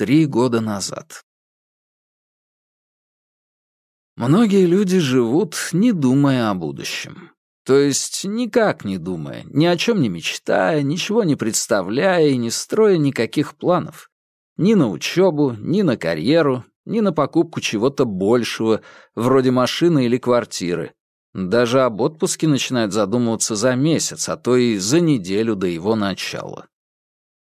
три года назад. Многие люди живут, не думая о будущем. То есть никак не думая, ни о чем не мечтая, ничего не представляя и не строя никаких планов. Ни на учебу, ни на карьеру, ни на покупку чего-то большего, вроде машины или квартиры. Даже об отпуске начинают задумываться за месяц, а то и за неделю до его начала.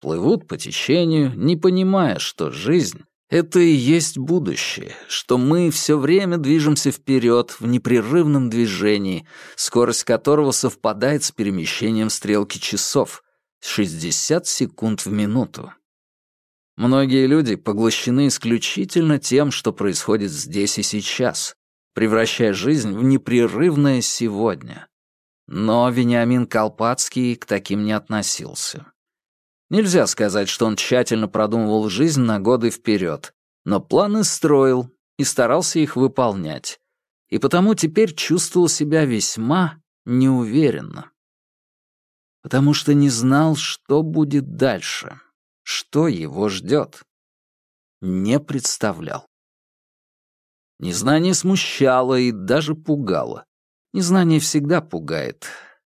Плывут по течению, не понимая, что жизнь — это и есть будущее, что мы все время движемся вперед в непрерывном движении, скорость которого совпадает с перемещением стрелки часов — 60 секунд в минуту. Многие люди поглощены исключительно тем, что происходит здесь и сейчас, превращая жизнь в непрерывное сегодня. Но Вениамин Колпацкий к таким не относился. Нельзя сказать, что он тщательно продумывал жизнь на годы вперед, но планы строил и старался их выполнять, и потому теперь чувствовал себя весьма неуверенно. Потому что не знал, что будет дальше. Что его ждет? Не представлял. Незнание смущало и даже пугало. Незнание всегда пугает.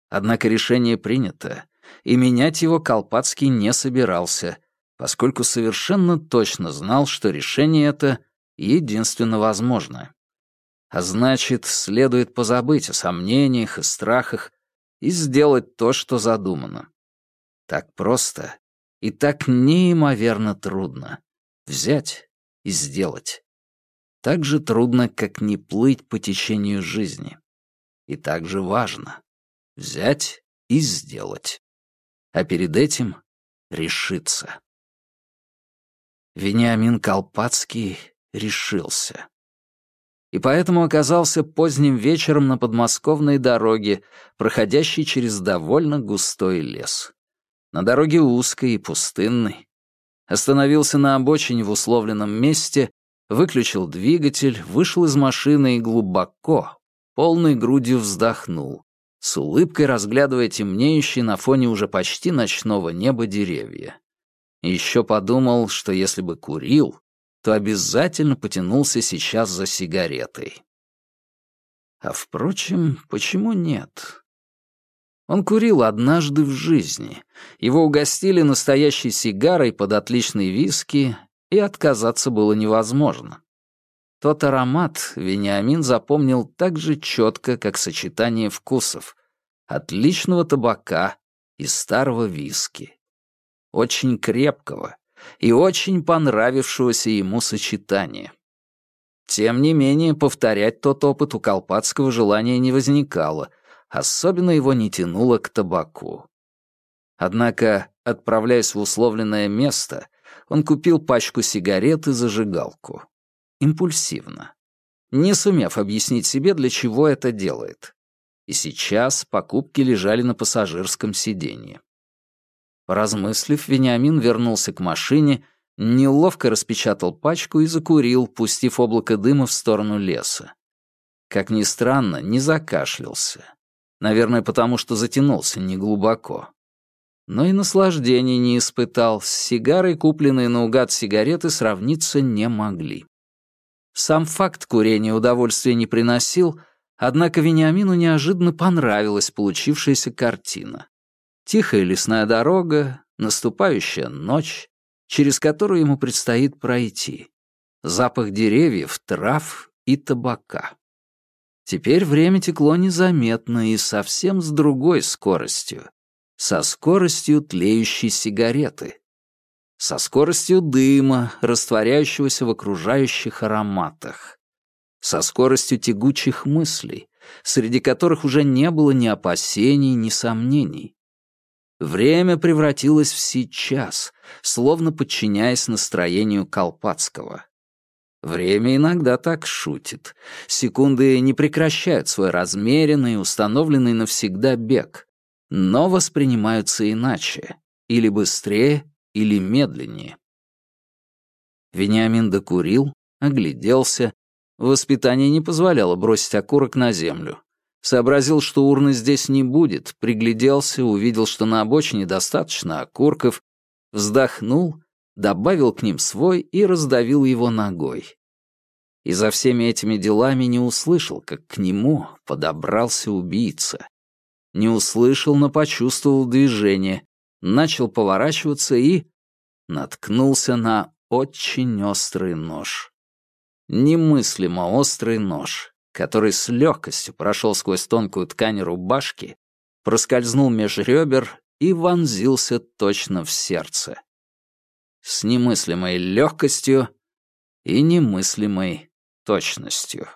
Однако решение принято, и менять его Колпацкий не собирался, поскольку совершенно точно знал, что решение это единственно возможное. А значит, следует позабыть о сомнениях и страхах и сделать то, что задумано. Так просто и так неимоверно трудно. Взять и сделать. Так же трудно, как не плыть по течению жизни. И так же важно. Взять и сделать. А перед этим решиться. Вениамин Колпацкий решился. И поэтому оказался поздним вечером на подмосковной дороге, проходящей через довольно густой лес. На дороге узкой и пустынной. Остановился на обочине в условленном месте, выключил двигатель, вышел из машины и глубоко, полной грудью вздохнул, с улыбкой разглядывая темнеющие на фоне уже почти ночного неба деревья. Еще подумал, что если бы курил, то обязательно потянулся сейчас за сигаретой. А впрочем, почему нет? Он курил однажды в жизни. Его угостили настоящей сигарой под отличный виски, и отказаться было невозможно. Тот аромат Вениамин запомнил так же четко, как сочетание вкусов. Отличного табака и старого виски. Очень крепкого и очень понравившегося ему сочетания. Тем не менее, повторять тот опыт у Колпацкого желания не возникало — Особенно его не тянуло к табаку. Однако, отправляясь в условленное место, он купил пачку сигарет и зажигалку. Импульсивно. Не сумев объяснить себе, для чего это делает. И сейчас покупки лежали на пассажирском сиденье. Поразмыслив, Вениамин вернулся к машине, неловко распечатал пачку и закурил, пустив облако дыма в сторону леса. Как ни странно, не закашлялся. Наверное, потому что затянулся неглубоко. Но и наслаждения не испытал, с сигарой, купленной наугад сигареты, сравниться не могли. Сам факт курения удовольствия не приносил, однако Вениамину неожиданно понравилась получившаяся картина. Тихая лесная дорога, наступающая ночь, через которую ему предстоит пройти. Запах деревьев, трав и табака. Теперь время текло незаметно и совсем с другой скоростью. Со скоростью тлеющей сигареты. Со скоростью дыма, растворяющегося в окружающих ароматах. Со скоростью тягучих мыслей, среди которых уже не было ни опасений, ни сомнений. Время превратилось в сейчас, словно подчиняясь настроению Колпацкого. Время иногда так шутит. Секунды не прекращают свой размеренный, установленный навсегда бег, но воспринимаются иначе, или быстрее, или медленнее. Вениамин докурил, огляделся. Воспитание не позволяло бросить окурок на землю. Сообразил, что урны здесь не будет, пригляделся, увидел, что на обочине достаточно окурков, вздохнул добавил к ним свой и раздавил его ногой. И за всеми этими делами не услышал, как к нему подобрался убийца. Не услышал, но почувствовал движение, начал поворачиваться и... наткнулся на очень острый нож. Немыслимо острый нож, который с легкостью прошел сквозь тонкую ткань рубашки, проскользнул меж ребер и вонзился точно в сердце. С немыслимой легкостью и немыслимой точностью.